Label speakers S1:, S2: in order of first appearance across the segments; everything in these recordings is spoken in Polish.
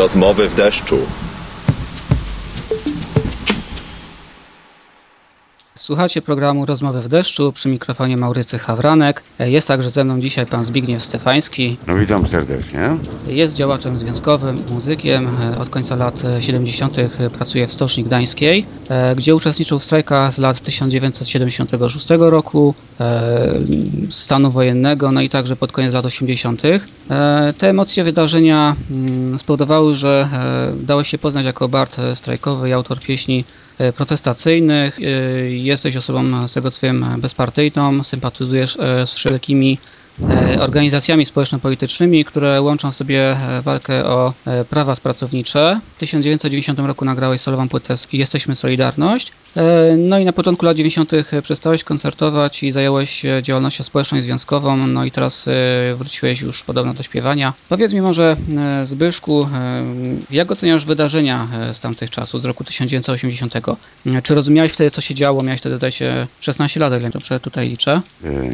S1: Rozmowy w deszczu.
S2: Słuchacie programu Rozmowy w deszczu przy mikrofonie Maurycy Hawranek. Jest także ze mną dzisiaj pan Zbigniew Stefański.
S3: No witam serdecznie.
S2: Jest działaczem związkowym i muzykiem. Od końca lat 70. pracuje w Stoczni Gdańskiej, e, gdzie uczestniczył w strajkach z lat 1976 roku, e, stanu wojennego, no i także pod koniec lat 80. E, te emocje wydarzenia mm, spowodowały, że dało się poznać jako Bart strajkowy i autor pieśni protestacyjnych. E, jesteś osobą, z tego co wiem, bezpartyjną, sympatyzujesz e, z wszelkimi organizacjami społeczno-politycznymi, które łączą w sobie walkę o prawa pracownicze. W 1990 roku nagrałeś solową płytę Jesteśmy Solidarność. E, no i na początku lat 90. przestałeś koncertować i zająłeś się działalnością społeczną i związkową, no i teraz e, wróciłeś już podobno do śpiewania. Powiedz mi może e, Zbyszku, jak oceniasz wydarzenia z tamtych czasów, z roku 1980? Czy rozumiałeś wtedy co się działo? Miałeś wtedy zdaje się 16 lat, jak dobrze tutaj liczę?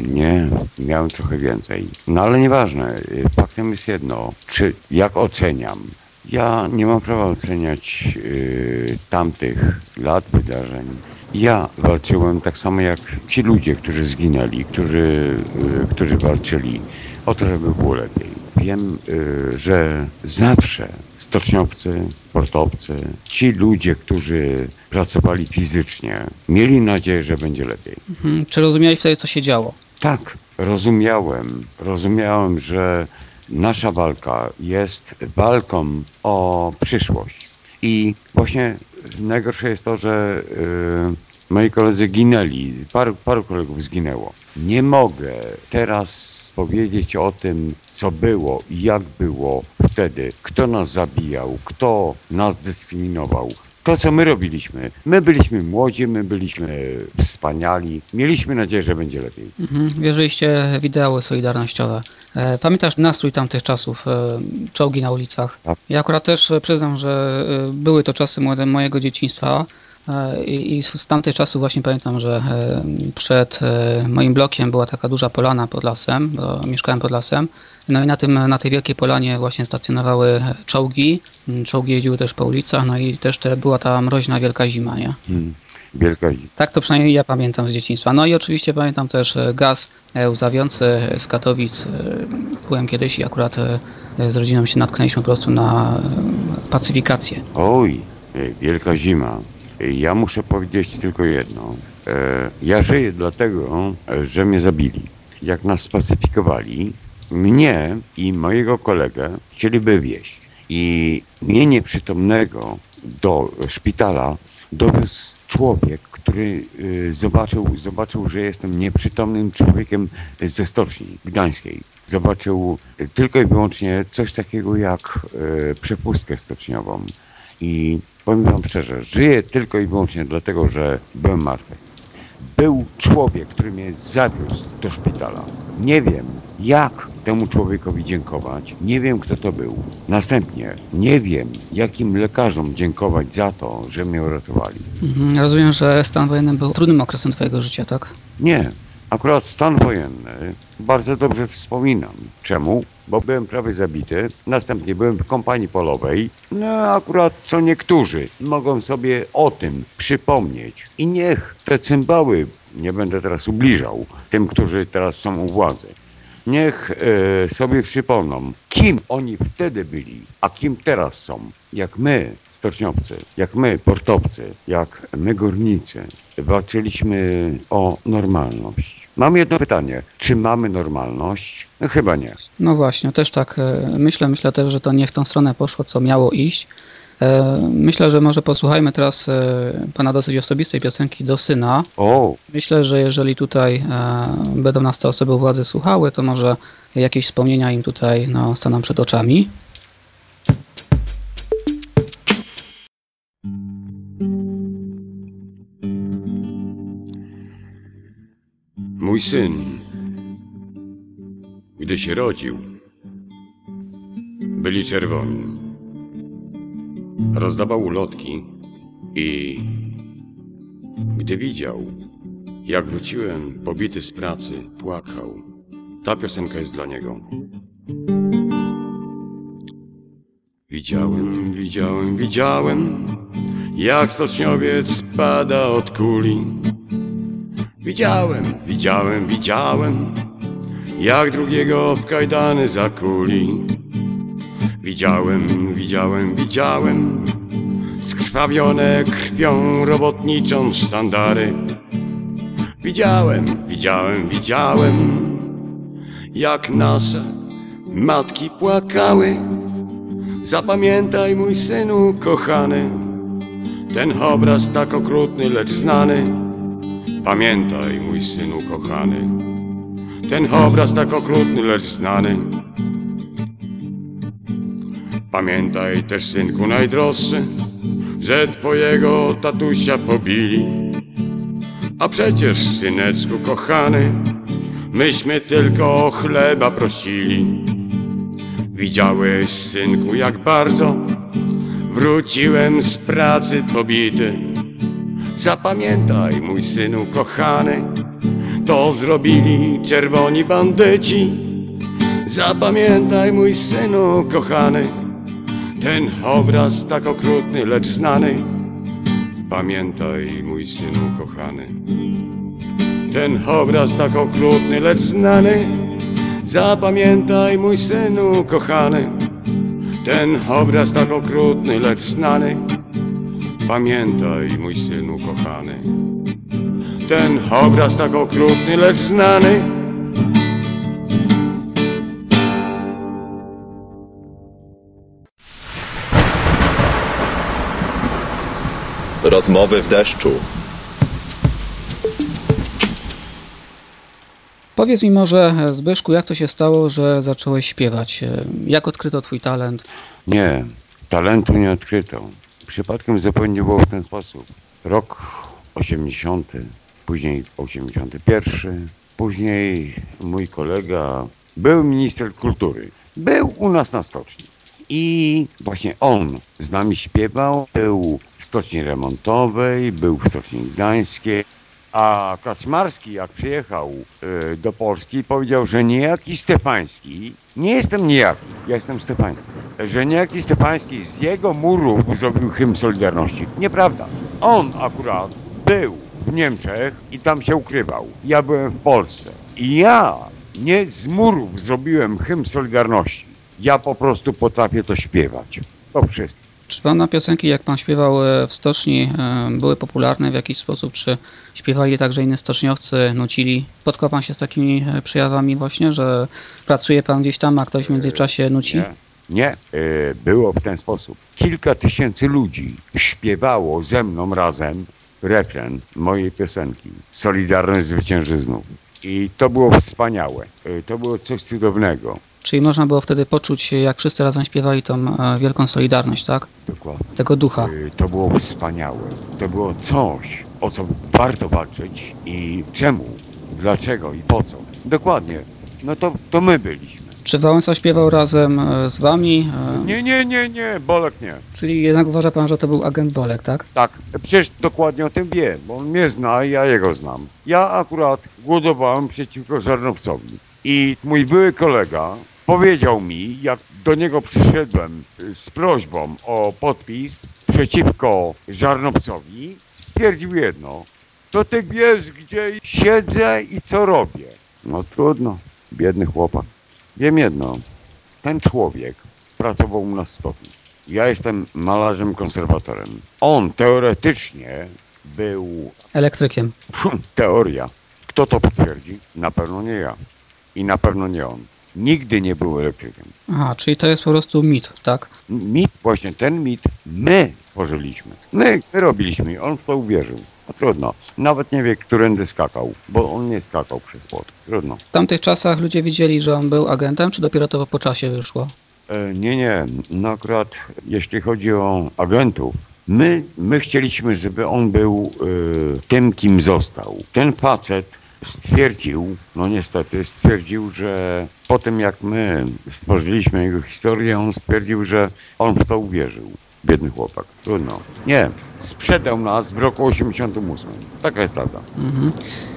S3: Nie, miałem trochę więcej. No ale nieważne, faktem jest jedno, czy jak oceniam, ja nie mam prawa oceniać y, tamtych lat wydarzeń. Ja walczyłem tak samo jak ci ludzie, którzy zginęli, którzy, y, którzy walczyli o to, żeby było lepiej. Wiem, y, że zawsze stoczniowcy, portowcy, ci ludzie, którzy pracowali fizycznie, mieli nadzieję, że będzie lepiej.
S2: Mhm. Czy rozumiałeś wtedy, co się działo?
S3: Tak, rozumiałem. Rozumiałem, że nasza walka jest walką o przyszłość. I właśnie najgorsze jest to, że yy, moi koledzy ginęli, paru, paru kolegów zginęło. Nie mogę teraz powiedzieć o tym, co było i jak było wtedy, kto nas zabijał, kto nas dyskryminował, to, co my robiliśmy. My byliśmy młodzi, my byliśmy wspaniali, mieliśmy nadzieję, że będzie lepiej.
S2: Mhm. Wierzyliście w ideały solidarnościowe. E, pamiętasz nastrój tamtych czasów, e, czołgi na ulicach? Tak. Ja akurat też przyznam, że e, były to czasy mojego dzieciństwa. I, z tamtych czasów właśnie pamiętam, że przed moim blokiem była taka duża polana pod lasem, bo mieszkałem pod lasem. No i na, tym, na tej wielkiej polanie właśnie stacjonowały czołgi. Czołgi jeździły też po ulicach, no i też te, była ta mroźna wielka zima, nie? Hmm.
S3: Wielka zima.
S2: Tak to przynajmniej ja pamiętam z dzieciństwa. No i oczywiście pamiętam też gaz łzawiący z Katowic. Byłem kiedyś i akurat z rodziną się natknęliśmy po prostu na pacyfikację.
S3: Oj, wielka zima. Ja muszę powiedzieć tylko jedno. E, ja żyję dlatego, że mnie zabili. Jak nas spacyfikowali, mnie i mojego kolegę chcieliby wieść. I mnie nieprzytomnego do szpitala dowiózł człowiek, który y, zobaczył, zobaczył, że jestem nieprzytomnym człowiekiem ze stoczni gdańskiej. Zobaczył tylko i wyłącznie coś takiego jak y, przepustkę stoczniową. I powiem wam szczerze, żyję tylko i wyłącznie dlatego, że byłem martwy. Był człowiek, który mnie zawiózł do szpitala. Nie wiem, jak temu człowiekowi dziękować. Nie wiem, kto to był. Następnie nie wiem, jakim lekarzom dziękować za to, że mnie uratowali.
S2: Mhm, rozumiem, że stan wojenny był trudnym okresem twojego życia, tak?
S3: Nie. Akurat stan wojenny bardzo dobrze wspominam. Czemu? Bo byłem prawie zabity, następnie byłem w kompanii polowej. No akurat co niektórzy mogą sobie o tym przypomnieć. I niech te cymbały, nie będę teraz ubliżał tym, którzy teraz są u władzy, niech e, sobie przypomną, kim oni wtedy byli, a kim teraz są. Jak my, stoczniowcy, jak my, portowcy, jak my, górnicy, walczyliśmy o normalność. Mam jedno pytanie. Czy mamy normalność? No, chyba nie.
S2: No właśnie, też tak e, myślę. Myślę też, że to nie w tą stronę poszło, co miało iść. E, myślę, że może posłuchajmy teraz e, pana dosyć osobistej piosenki do syna.
S3: O.
S2: Myślę, że jeżeli tutaj e, będą nas te osoby władzy słuchały, to może jakieś wspomnienia im tutaj no, staną przed oczami.
S4: Mój syn, gdy się rodził, byli czerwoni rozdawał ulotki i gdy widział, jak wróciłem pobity z pracy, płakał. Ta piosenka jest dla niego. Widziałem, widziałem, widziałem, jak stoczniowiec spada od kuli. Widziałem, widziałem, widziałem, jak drugiego w kajdany zakuli. Widziałem, widziałem, widziałem, skrwawione krwią robotniczą sztandary. Widziałem, widziałem, widziałem, jak nasze matki płakały. Zapamiętaj, mój synu kochany, ten obraz tak okrutny, lecz znany. Pamiętaj, mój synu kochany, ten obraz tak okrutny, lecz znany. Pamiętaj też, synku najdroższy, że twojego tatusia pobili. A przecież, syneczku kochany, myśmy tylko o chleba prosili. Widziałeś, synku, jak bardzo wróciłem z pracy pobity. Zapamiętaj, mój synu kochany, to zrobili czerwoni bandyci. Zapamiętaj, mój synu kochany, ten obraz tak okrutny, lecz znany. Pamiętaj, mój synu kochany, ten obraz tak okrutny, lecz znany. Zapamiętaj, mój synu kochany, ten obraz tak okrutny, lecz znany. Pamiętaj, mój synu kochany, ten obraz tak okrutny, lecz znany.
S1: Rozmowy w deszczu.
S2: Powiedz mi może, Zbyszku, jak to się stało, że zacząłeś śpiewać? Jak odkryto twój talent?
S3: Nie, talentu nie odkryto. Przypadkiem zupełnie było w ten sposób. Rok 80, później 81, później mój kolega był minister kultury. Był u nas na stoczni. I właśnie on z nami śpiewał, był w stoczni remontowej, był w stoczni gdańskiej, a Kaczmarski, jak przyjechał y, do Polski, powiedział, że niejaki Stefański, nie jestem niejaki, ja jestem Stefański, że niejaki Stefański z jego murów zrobił hymn Solidarności. Nieprawda. On akurat był w Niemczech i tam się ukrywał. Ja byłem w Polsce. I ja nie z murów zrobiłem hymn Solidarności. Ja po prostu potrafię to śpiewać. To wszystko.
S2: Czy pana piosenki, jak pan śpiewał e, w stoczni, e, były popularne w jakiś sposób? Czy śpiewali także inni stoczniowcy, nucili? Spotkał pan się z takimi e, przejawami właśnie, że pracuje pan gdzieś tam, a ktoś w międzyczasie nuci?
S3: Nie, nie. było w ten sposób. Kilka tysięcy ludzi śpiewało ze mną razem refren mojej piosenki Solidarność zwycięży I to było wspaniałe. To było coś cudownego.
S2: Czyli można było wtedy poczuć, jak wszyscy razem śpiewali tą e, wielką solidarność, tak?
S3: Dokładnie.
S2: Tego ducha.
S3: Y, To było wspaniałe. To było coś, o co warto walczyć i czemu, dlaczego i po co. Dokładnie. No to, to my byliśmy.
S2: Czy Wałęsa śpiewał razem e, z wami? E,
S3: Nie, nie, nie, nie, Bolek nie.
S2: Czyli jednak uważa pan, że to był agent Bolek, tak?
S3: Tak, przecież dokładnie o tym wie, bo on mnie zna i ja jego znam. Ja akurat głodowałem przeciwko Żarnowcowi. I mój były kolega powiedział mi, jak do niego przyszedłem y, z prośbą o podpis przeciwko Żarnowcowi, stwierdził jedno. To ty wiesz, gdzie siedzę i co robię. No trudno, biedny chłopak. Wiem jedno, ten człowiek pracował u nas w stopniu. Ja jestem malarzem konserwatorem. On teoretycznie był
S2: Elektrykiem.
S3: teoria. Kto to potwierdzi? Na pewno nie ja. I na pewno nie on. Nigdy nie był elektrykiem.
S2: Aha, czyli to jest po prostu mit, tak?
S3: Mit, właśnie ten mit my tworzyliśmy. My, my robiliśmy i on w to uwierzył. No trudno. Nawet nie wie, którędy skakał, bo on nie skakał przez płot. Trudno.
S2: W tamtych czasach ludzie wiedzieli, że on był agentem, czy dopiero to po czasie wyszło?
S3: E, Nie, nie. No akurat jeśli chodzi o agentów, my, my chcieliśmy, żeby on był e, tym, kim został. Ten facet stwierdził, no niestety, stwierdził, że po tym jak my stworzyliśmy jego historię, on stwierdził, że on w to uwierzył.
S5: Biedny chłopak. Trudno. Nie. Sprzedał nas w roku 88. Taka jest prawda.
S2: Mhm.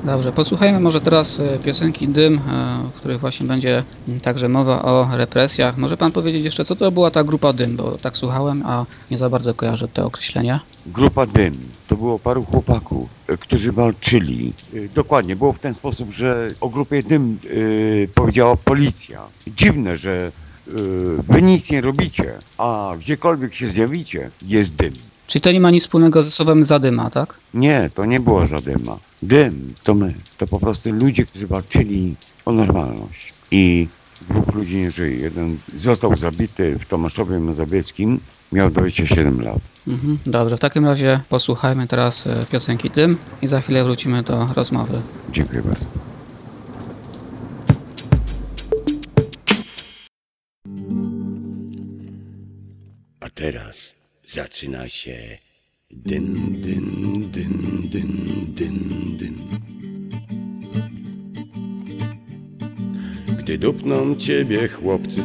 S2: Dobrze, posłuchajmy może teraz e, piosenki Dym, e, w której właśnie będzie m, także mowa o represjach. Może pan powiedzieć jeszcze, co to była ta grupa Dym, bo tak słuchałem, a nie za bardzo kojarzę te określenia.
S5: Grupa Dym to było paru chłopaków, e, którzy walczyli. Dokładnie, było w ten sposób, że o grupie Dym powiedziała policja. Dziwne, że wy nic nie robicie, a gdziekolwiek się zjawicie, jest dym.
S2: Czyli to nie ma nic wspólnego ze słowem zadyma, tak?
S5: Nie, to nie była zadyma. Dym to my. To po prostu ludzie, którzy walczyli o normalność. I dwóch ludzi nie żyje. Jeden został zabity w Tomaszowie Mazowieckim, miał 27 lat.
S2: Mhm. Dobrze, w takim razie posłuchajmy teraz e, piosenki Dym i za chwilę wrócimy do rozmowy.
S5: Dziękuję bardzo.
S3: Teraz zaczyna się dyn, dyn, dyn, dyn, dyn, dyn. Gdy dupną ciebie chłopcy,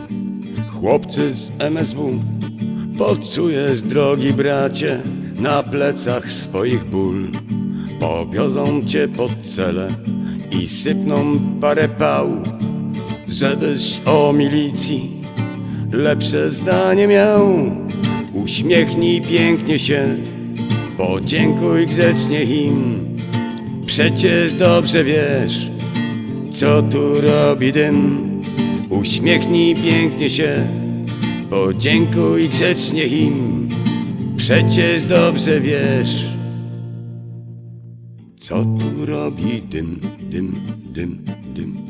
S3: chłopcy z MSW, poczujesz, drogi bracie, na plecach swoich ból. Powiozą cię pod cele i sypną parę pał, żebyś o milicji lepsze zdanie miał. Uśmiechnij pięknie się, podziękuj grzecznie im. Przecież dobrze wiesz, co tu robi dym. Uśmiechnij pięknie się, podziękuj grzecznie im. Przecież dobrze wiesz, co tu robi dym, dym, dym, dym,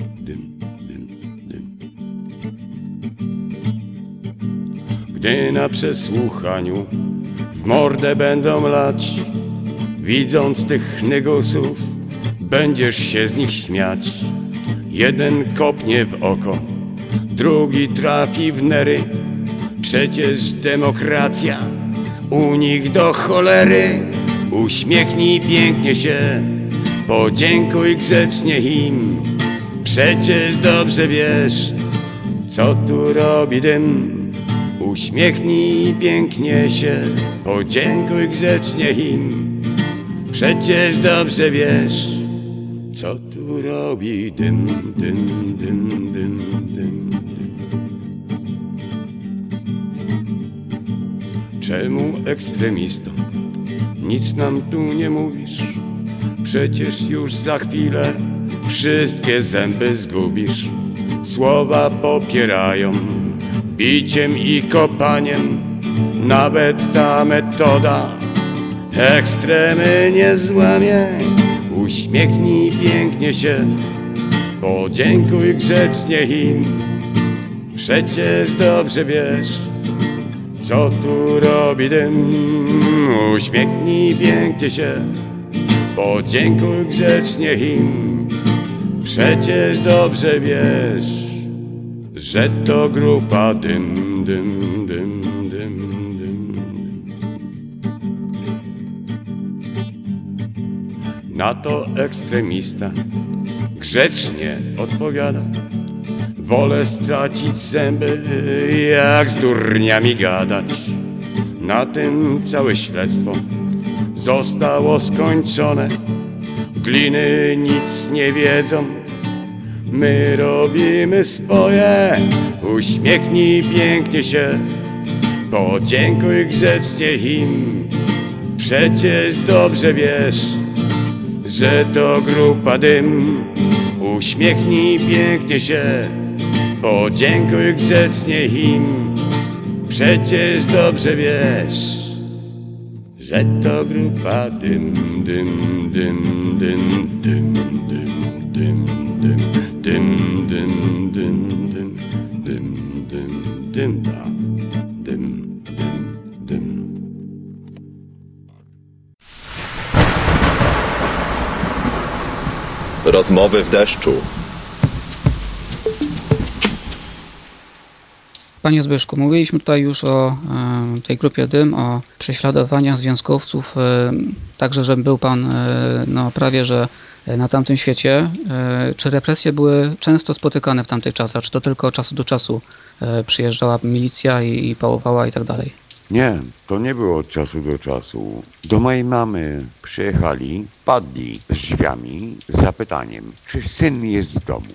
S3: Gdy na przesłuchaniu w mordę będą lać, widząc tych negusów, będziesz się z nich śmiać. Jeden kopnie w oko, drugi trafi w nery. Przecież demokracja u nich do cholery. Uśmiechnij pięknie się, podziękuj grzecznie im. Przecież dobrze wiesz, co tu robi dym. Uśmiechnij pięknie się, podziękuj grzecznie im. Przecież dobrze wiesz, co tu robi dym, dym, dym, dym, dym. dym. Czemu ekstremisto? Nic nam tu nie mówisz. Przecież już za chwilę wszystkie zęby zgubisz. Słowa popierają biciem i kopaniem. Nawet ta metoda ekstremy nie złamie. Uśmiechnij pięknie się, podziękuj grzecznie im. Przecież dobrze wiesz, co tu robi dym. Uśmiechnij pięknie się, podziękuj grzecznie im. Przecież dobrze wiesz, że to grupa dym, dym, dym, dym. Na to ekstremista grzecznie odpowiada. Wolę stracić zęby, jak z durniami gadać. Na tym całe śledztwo zostało skończone. Gliny nic nie wiedzą, My robimy swoje, uśmiechnij pięknie się, podziękuj grzecznie im. Przecież dobrze wiesz, że to grupa dym. Uśmiechnij pięknie się, podziękuj grzecznie im. Przecież dobrze wiesz że to grupa dym, dym, dym, dym, dym, dym, dym, dym dym, dym, dym, dym, dym, dym, dym, da, dym, dym, dym.
S1: Rozmowy w deszczu.
S2: Panie Zbyszku, mówiliśmy tutaj już o e, tej grupie Dym, o prześladowaniach związkowców, e, także, że był Pan e, no, prawie, że na tamtym świecie. E, Czy represje były często spotykane w tamtych czasach, czy to tylko od czasu do czasu e, przyjeżdżała milicja i, i pałowała i tak dalej?
S3: Nie, to nie było od czasu do czasu. Do mojej mamy przyjechali, padli z drzwiami z zapytaniem, czy syn jest w domu.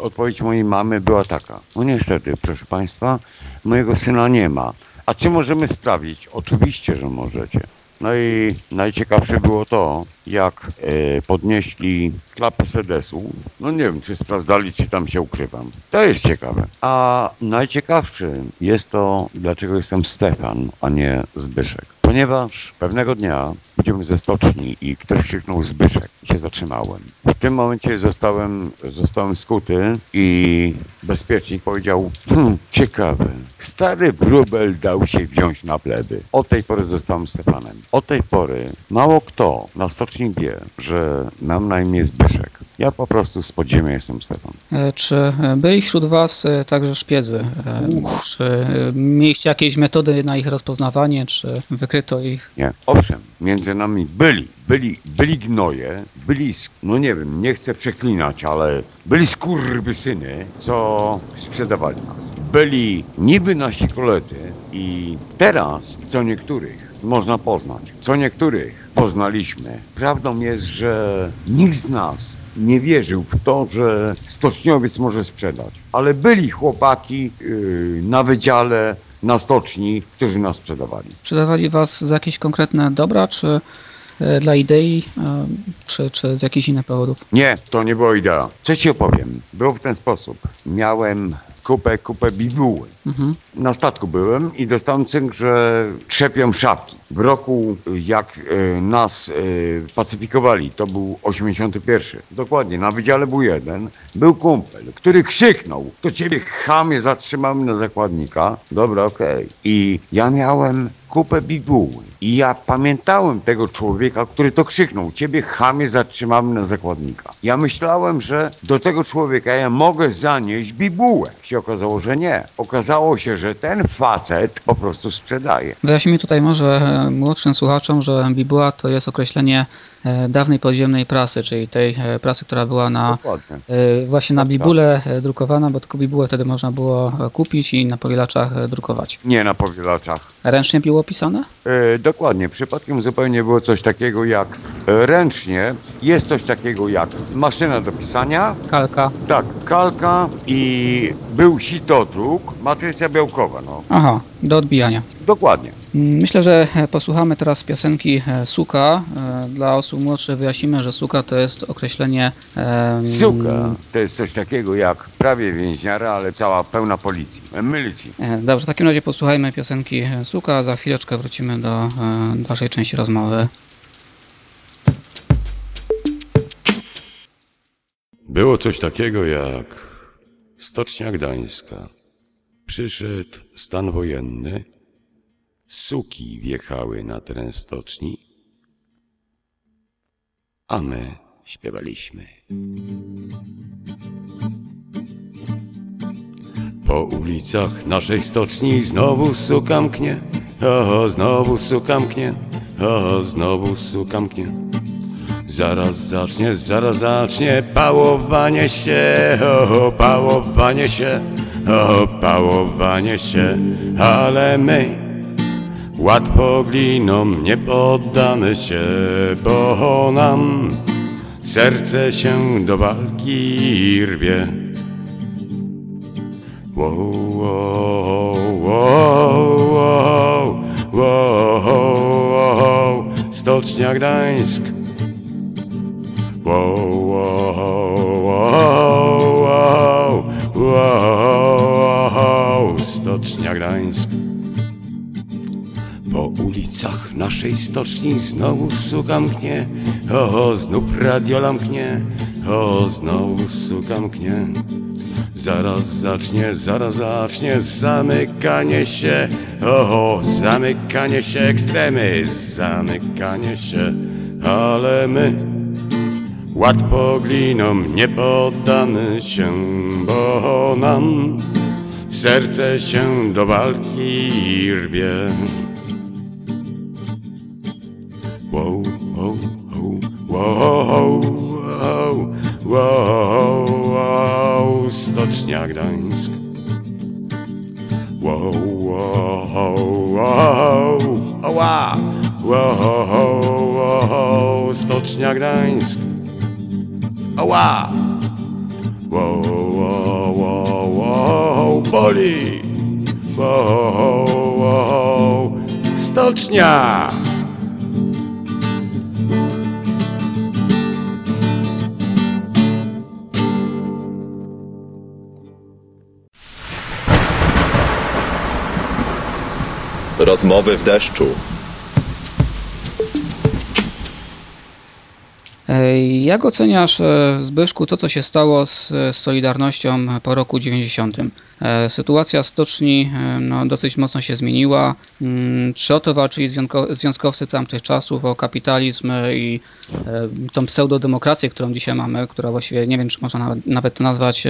S3: Odpowiedź mojej mamy była taka. No niestety, proszę Państwa, mojego syna nie ma. A czy możemy sprawdzić? Oczywiście, że możecie. No i najciekawsze było to, jak e, podnieśli klapę sedesu. No nie wiem, czy sprawdzali, czy tam się ukrywam. To jest ciekawe. A najciekawszy jest to, dlaczego jestem Stefan, a nie Zbyszek. Ponieważ pewnego dnia będziemy ze stoczni i ktoś krzyknął Zbyszek i się zatrzymałem. W tym momencie zostałem, zostałem skuty i bezpiecznik powiedział, hm, ciekawe, stary wróbel dał się wziąć na pleby. Od tej pory zostałem Stefanem. Od tej pory mało kto na stoczni wie, że mam na imię Zbyszek. Ja po prostu z podziemia jestem Stefan.
S2: E, Czy byli wśród Was e, także szpiedzy? E, Czy mieliście jakieś metody na ich rozpoznawanie, czy wykryto ich?
S3: Nie. Owszem, między nami byli, byli, byli gnoje, byli, no nie wiem, nie chcę przeklinać, ale byli skurwysyny, co sprzedawali nas. Byli niby nasi koledzy i teraz co niektórych można poznać, co niektórych poznaliśmy. Prawdą jest, że nikt z nas nie wierzył w to, że stoczniowiec może sprzedać. Ale byli chłopaki yy, na wydziale, na stoczni, którzy nas sprzedawali.
S2: Czy dawali Was za jakieś konkretne dobra, czy e, dla idei, e, czy, czy z jakichś innych powodów?
S3: Nie, to nie była idea. Co ci opowiem? Było w ten sposób. Miałem kupę, kupę bibuły.
S2: Mhm.
S3: Na statku byłem i dostałem cynk, że trzepią szafki. W roku, jak e, nas e, pacyfikowali, to był 81. Dokładnie, na wydziale był jeden. Był kumpel, który krzyknął, to ciebie chamie zatrzymamy na zakładnika. Dobra, okej. I ja miałem kupę bibuły. I ja pamiętałem tego człowieka, który to krzyknął. Ciebie chamie zatrzymamy na zakładnika. Ja myślałem, że do tego człowieka ja mogę zanieść bibułę. Się okazało, że nie. Okazało się, że ten facet po prostu sprzedaje.
S2: Wyjaśnijmy tutaj może e, młodszym słuchaczom, że bibuła to jest określenie e, dawnej podziemnej prasy, czyli tej e, prasy, która była na
S3: Dokładnie.
S2: właśnie na
S3: Tak, tak.
S2: bibule drukowana, bo tylko bibułę wtedy można było kupić i na powielaczach drukować.
S3: Nie na powielaczach.
S2: Ręcznie było pisane?
S3: E, dokładnie. Przypadkiem zupełnie było coś takiego jak e, ręcznie. Jest coś takiego jak maszyna do pisania.
S2: Kalka.
S3: Tak, kalka i był sitodruk, matryca białkowa. No,
S2: Aha, do odbijania.
S3: Dokładnie.
S2: Myślę, że posłuchamy teraz piosenki e, Suka. E, Dla osób młodszych wyjaśnimy, że Suka to jest określenie... em,
S3: Suka to jest coś takiego jak prawie więźniara, ale cała pełna policji, e, milicji.
S2: Dobrze, w takim razie posłuchajmy piosenki Suka, a za chwileczkę wrócimy do dalszej części rozmowy.
S4: Było coś takiego jak Stocznia Gdańska. Przyszedł stan wojenny, suki wjechały na teren stoczni, a my śpiewaliśmy. Po ulicach naszej stoczni znowu suka mknie, o, znowu suka mknie, o, znowu suka mknie. Zaraz zacznie, zaraz zacznie pałowanie się, o, pałowanie się, o, pałowanie się, ale my łatwo glinom nie poddamy się, bo nam serce się do walki rwie. Wow, wow, wow, wow, wow, wow, Stocznia Gdańsk. Wow, wow, wow, wow, wow, Stocznia Gdańsk. Ulicach naszej stoczni znowu suka mknie, o, znów radiola mknie, o, znowu suka mknie. Zaraz zacznie, zaraz zacznie zamykanie się, o, zamykanie się, ekstremy, zamykanie się, ale my łatwo glinom nie poddamy się, bo nam serce się do walki rwie. Wow, wow, wow, wow, wow, wow, Stocznia Gdańsk. Wow, Wow, wow, wow, ała, wow, wow, Stocznia Gdańsk. Ała, wow, wow, wow, wow, boli. Wow, Stocznia.
S1: Rozmowy w deszczu.
S2: Jak oceniasz, e, Zbyszku, to co się stało z Solidarnością po roku 90? E, Sytuacja stoczni e, no, dosyć mocno się zmieniła. Mm, Czy o to walczyli związko- związkowcy tamtych czasów, o kapitalizm i tą pseudodemokrację, którą dzisiaj mamy, która właściwie nie wiem, czy można nawet, to nazwać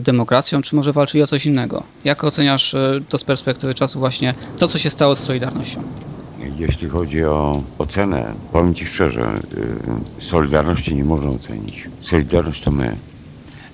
S2: demokracją, czy może walczyli o coś innego? Jak oceniasz e, to z perspektywy czasu właśnie to, co się stało z Solidarnością?
S3: Jeśli chodzi o ocenę, powiem Ci szczerze, y, Solidarności nie można ocenić. Solidarność to my.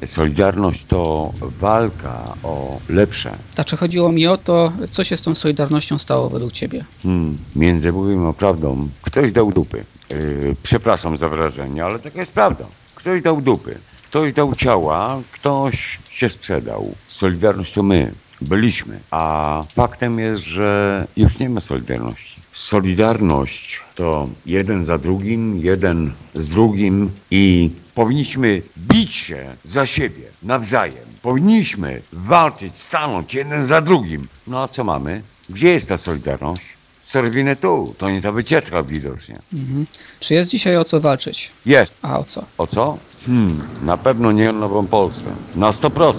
S3: Solidarność to walka o lepsze.
S2: Znaczy chodziło mi o to, co się z tą Solidarnością stało według Ciebie?
S3: Hmm, między Bogiem a prawdą, ktoś dał dupy. Yy, przepraszam za wrażenie, ale taka jest prawda. Ktoś dał dupy. Ktoś dał ciała, ktoś się sprzedał. Solidarność to my. Byliśmy. A faktem jest, że już nie ma Solidarności. Solidarność to jeden za drugim, jeden z drugim i powinniśmy bić się za siebie nawzajem. Powinniśmy walczyć, stanąć jeden za drugim. No a co mamy? Gdzie jest ta Solidarność? Serwinę tu, to nie ta wycieczka widocznie.
S2: Mhm. Czy jest dzisiaj o co walczyć?
S3: Jest.
S2: A o co?
S3: O co? Hmm, na pewno nie nową Polskę. Na 100%.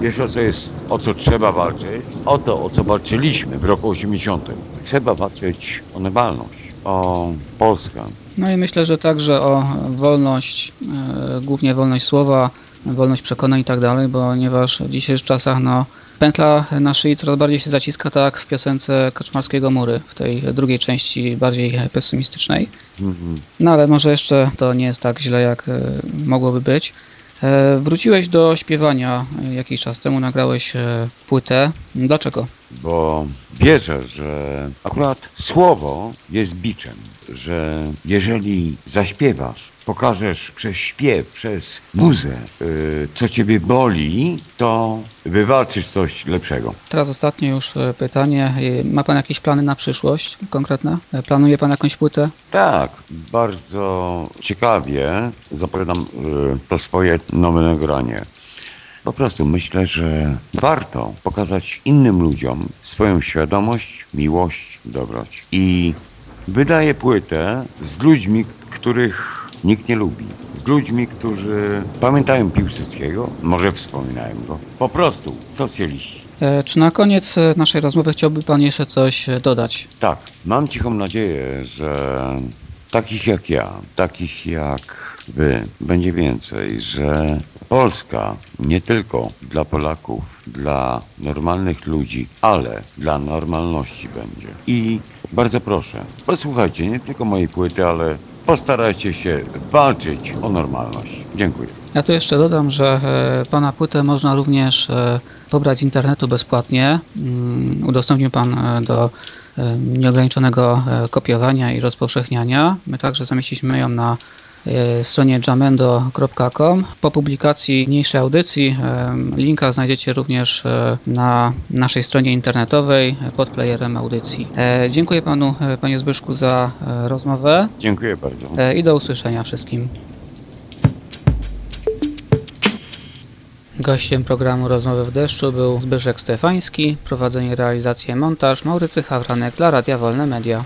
S3: Wiesz o co jest, o co trzeba walczyć? O to, o co walczyliśmy w roku 80. Trzeba walczyć o normalność, o Polskę.
S2: No i myślę, że także o wolność, e, głównie wolność słowa, wolność przekonań i tak dalej, ponieważ w dzisiejszych czasach no, pętla na szyi coraz bardziej się zaciska tak w piosence Kaczmarskiego Mury, w tej drugiej części bardziej pesymistycznej.
S3: Mhm.
S2: No ale może jeszcze to nie jest tak źle, jak e, mogłoby być. E, Wróciłeś do śpiewania e, jakiś czas temu, nagrałeś płytę. Dlaczego?
S3: Bo wierzę, że akurat słowo jest biczem, że jeżeli zaśpiewasz, pokażesz przez śpiew, przez muzę, yy, co ciebie boli, to wywalczysz coś lepszego.
S2: Teraz ostatnie już e, pytanie. E, Ma Pan jakieś plany na przyszłość konkretne? E, Planuje Pan jakąś płytę?
S3: Tak, bardzo ciekawie zapowiadam yy, to swoje nowe nagranie. Po prostu myślę, że warto pokazać innym ludziom swoją świadomość, miłość, dobroć. I wydaję płytę z ludźmi, których nikt nie lubi. Z ludźmi, którzy pamiętają Piłsudskiego, może wspominają go. Po prostu socjaliści.
S2: E, Czy na koniec e, naszej rozmowy chciałby Pan jeszcze coś e, dodać?
S3: Tak, mam cichą nadzieję, że takich jak ja, takich jak wy, będzie więcej, że Polska nie tylko dla Polaków, dla normalnych ludzi, ale dla normalności będzie. I bardzo proszę, posłuchajcie nie tylko mojej płyty, ale postarajcie się walczyć o normalność. Dziękuję.
S2: Ja tu jeszcze dodam, że e, Pana płytę można również e, pobrać z internetu bezpłatnie. Mm, Udostępnił Pan e, do nieograniczonego kopiowania i rozpowszechniania. My także zamieściliśmy ją na stronie jamendo.com. Po publikacji mniejszej audycji e, linka znajdziecie również e, na naszej stronie internetowej pod playerem audycji. E, Dziękuję Panu, Panie Zbyszku, za rozmowę
S3: Dziękuję bardzo.
S2: i do usłyszenia wszystkim. Gościem programu Rozmowy w deszczu był Zbyszek Stefański, prowadzenie, realizację, montaż Maurycy Hawranek dla Radia Wolne Media.